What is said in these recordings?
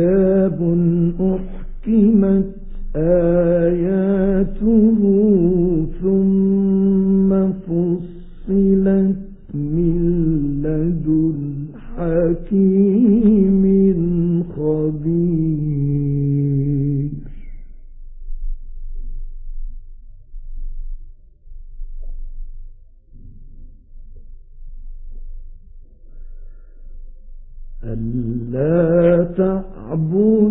كتاب أحكمت آياته ثم فصلت من لدن حكيم خبير. ألا تعلم ابو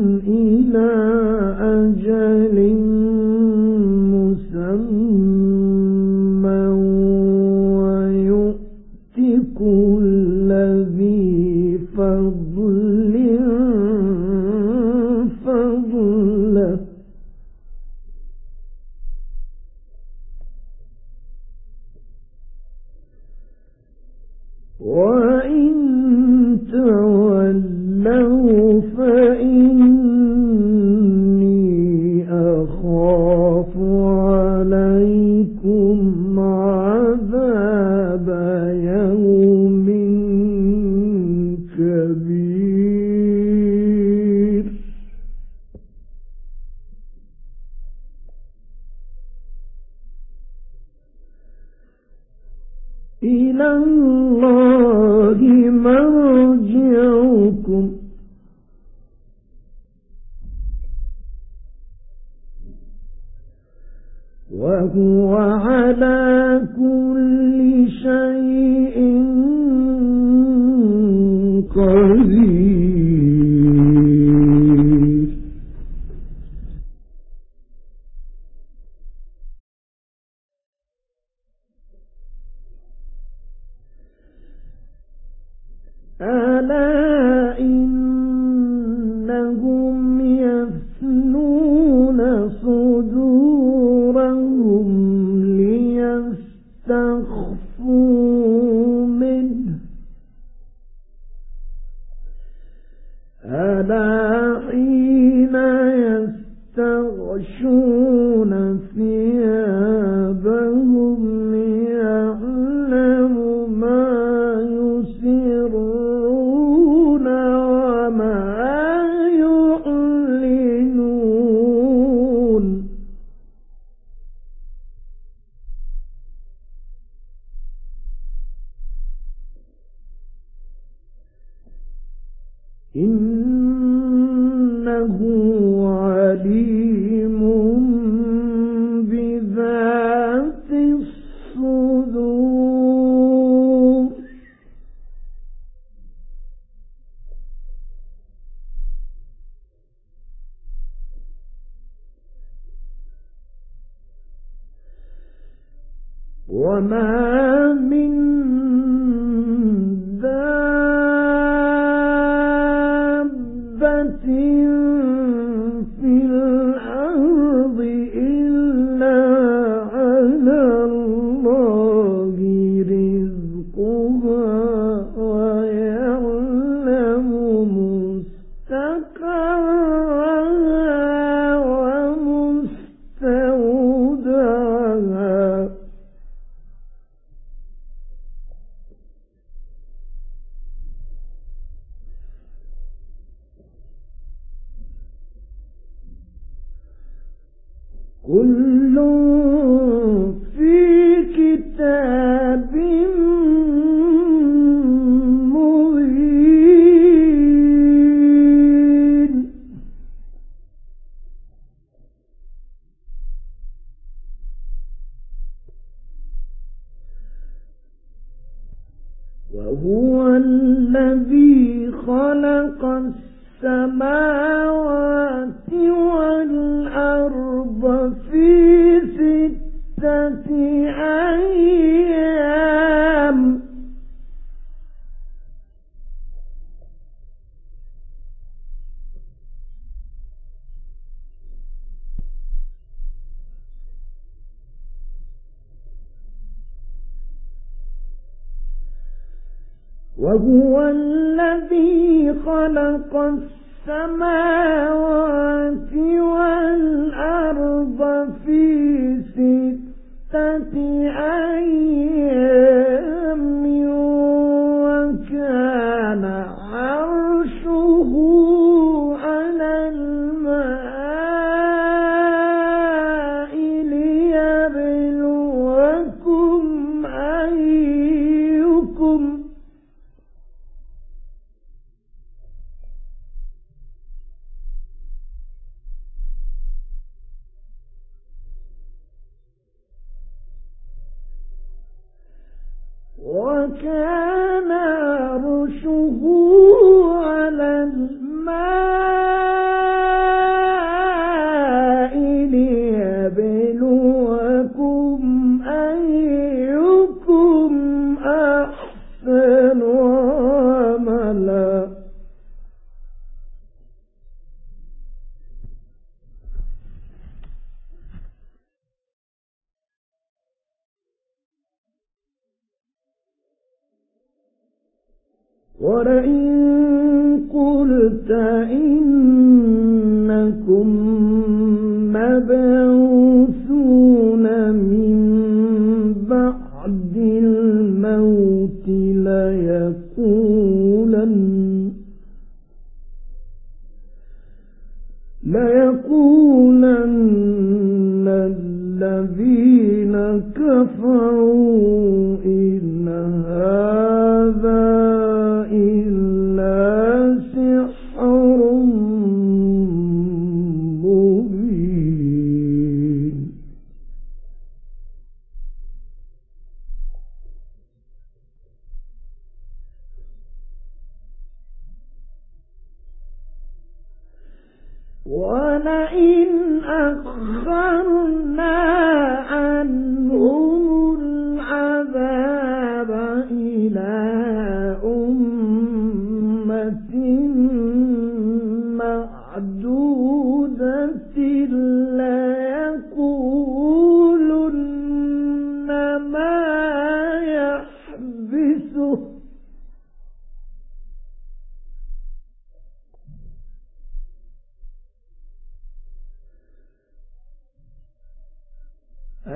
آلائي إنه قل وهو الذي خلق السماوات والأرض في ستة أيام. كفروا إن هذا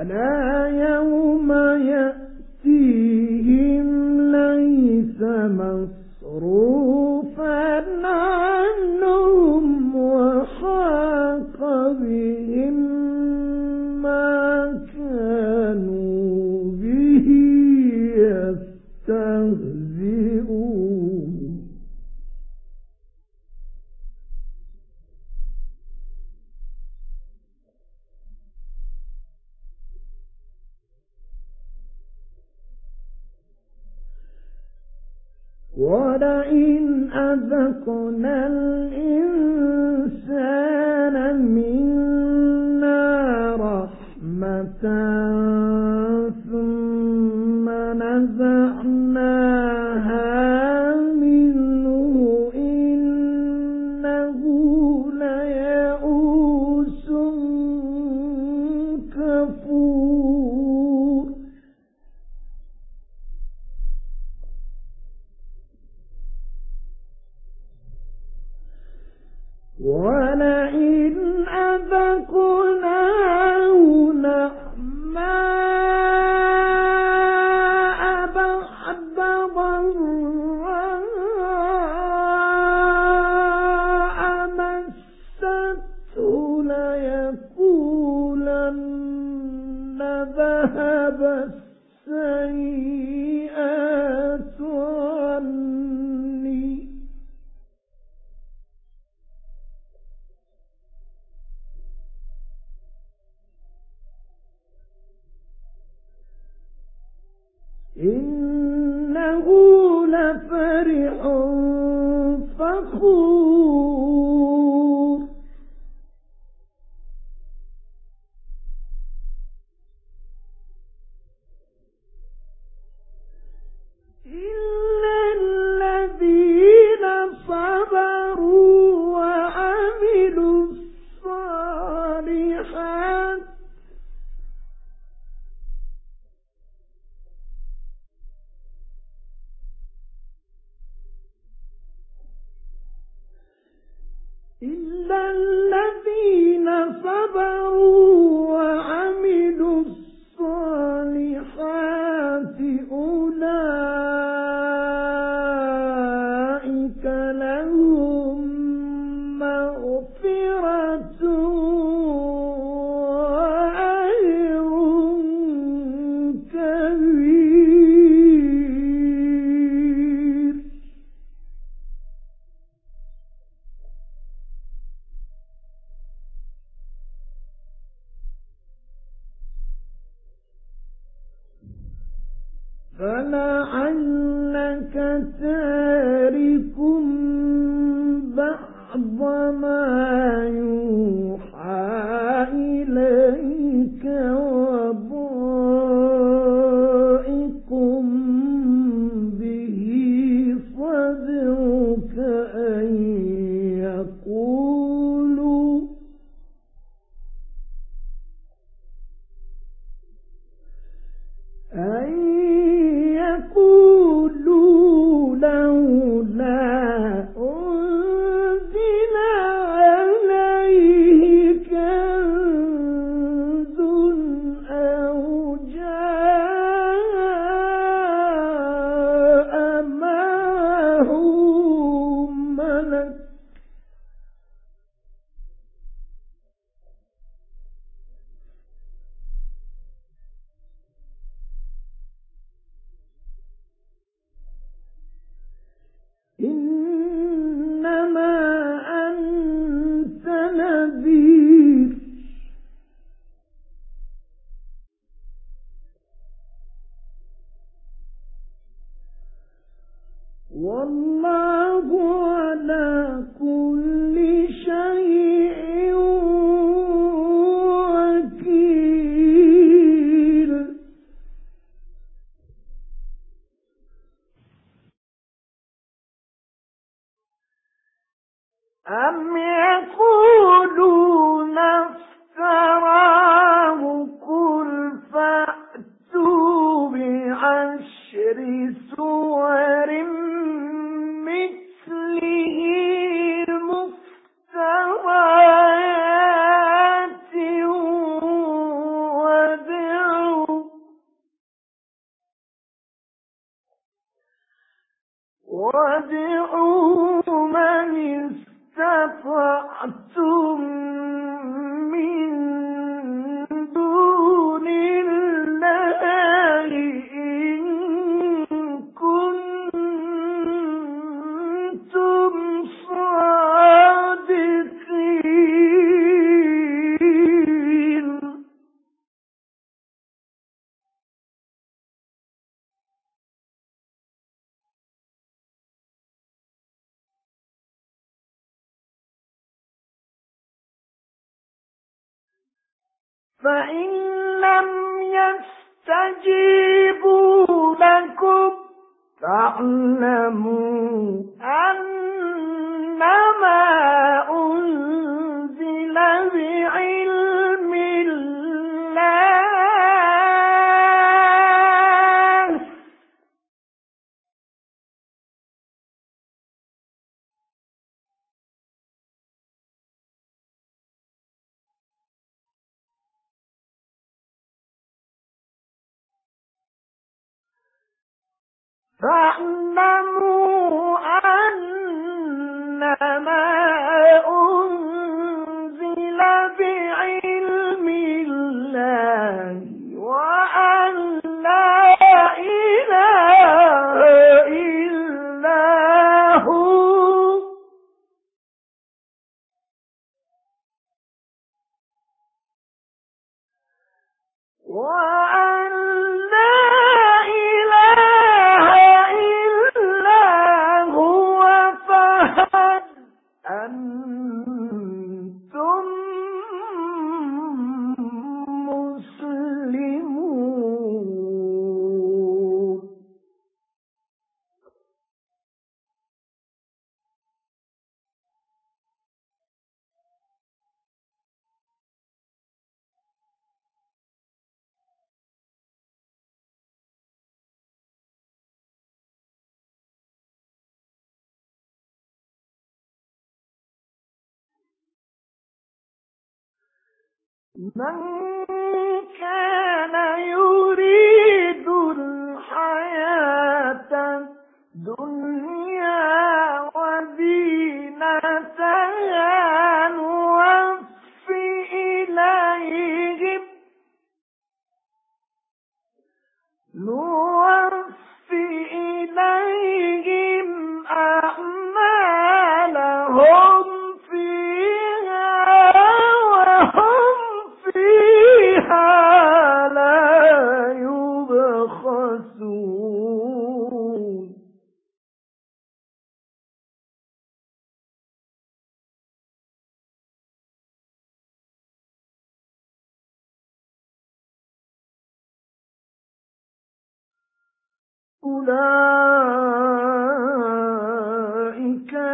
ألا يوم يأتيهم ليس مصروف فَجَعَلْنَاهَا إنه لفرح فخور. فإن فاعلموا أنما أنزل من أُولَئِكَ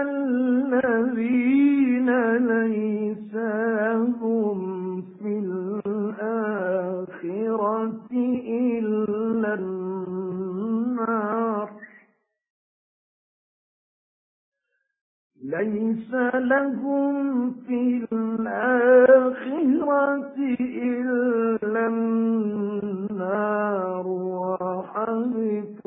الَّذِينَ لَيْسَ لَهُمْ فِي الْآخِرَةِ إِلَّا النَّارُ لَيْسَ لَهُمْ فِي الْآخِرَةِ إِلَّا النَّارُ ذلك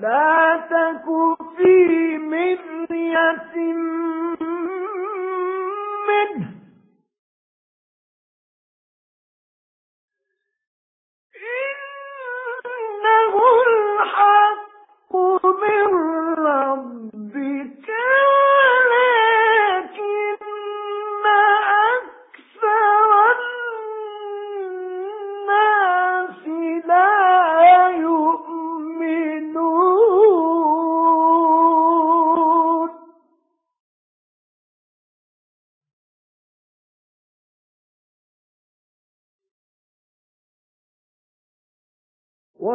لا تك في مرية منه. إنه الحق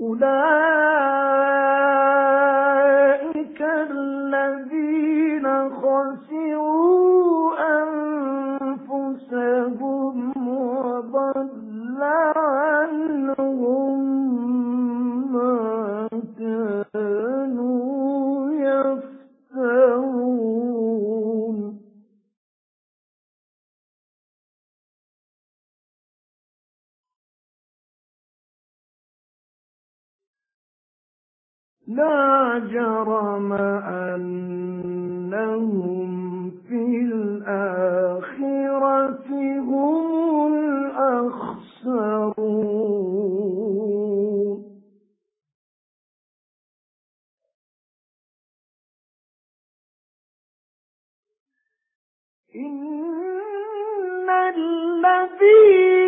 أولئك إن الذين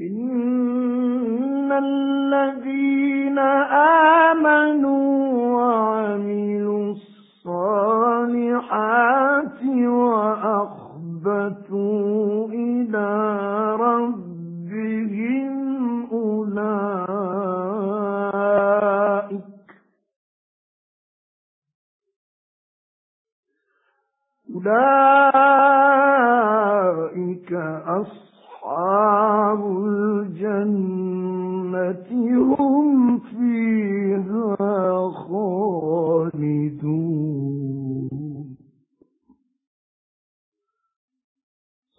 إن الذين آمنوا وعملوا الصالحات وأخبتوا إلى ربهم أولئك أولئك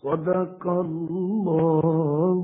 صدق الله